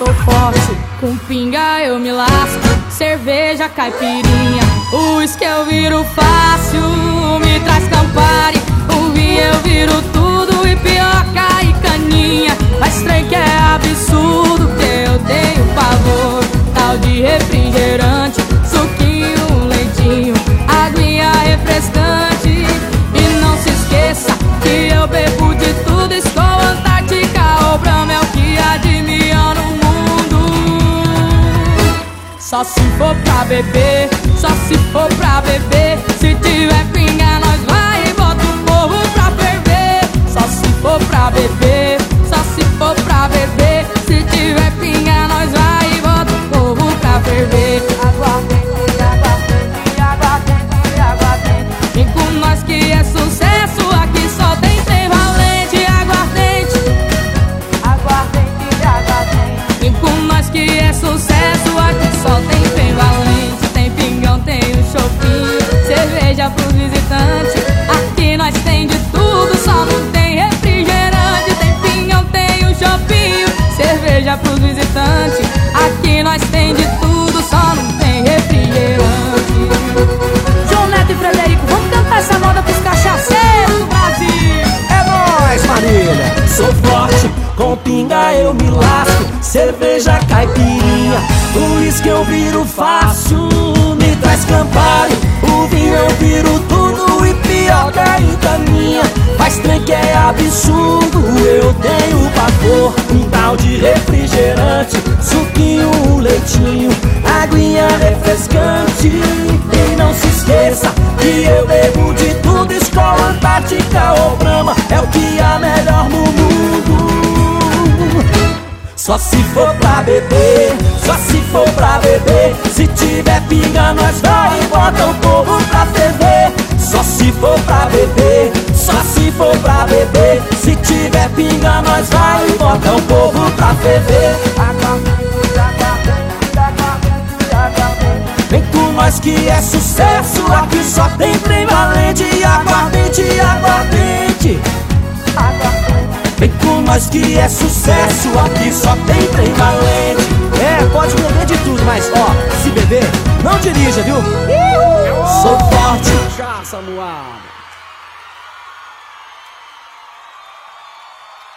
sou forte. Com pinga eu me lasco, cerveja, caipirinha. O uísque eu viro fácil, me traz Campari. O vinho eu viro tudo Só se for pra beber, só se for pra beber. Se tiver pinga, nós vai e bota o povo pra ferver. Só se for pra beber, tem o shopping, cerveja pros visitantes. Aqui nós tem de tudo, só não tem refrigerante. João Neto e Frederico, vamos cantar essa moda pros cachaceiros do Brasil. É nóis, Marília! Sou forte, com pinga eu me lasco Cerveja caipirinha, o uísque eu viro fácil Me traz Campari, o vinho eu viro tudo E pior que a Itaninha Faz trem que é absurdo, Tal de refrigerante, suquinho, leitinho Aguinha refrescante. E não se esqueça que eu bebo de tudo Escola Antártica ou Brahma é o que há melhor no mundo. Só se for pra beber, só se for pra beber Se tiver pinga nós vai e bota o povo pra ferver. Só se for pra beber, só se for pra beber Se tiver pinga nós vai e bota o povo ferver Vem com nós que é sucesso, aqui só tem trem valente Aguardente, aguardente Vem com nós que é sucesso, aqui só tem trem valente É, pode beber de tudo, mas ó, se beber, não dirija, viu? Sou forte Caça, moada.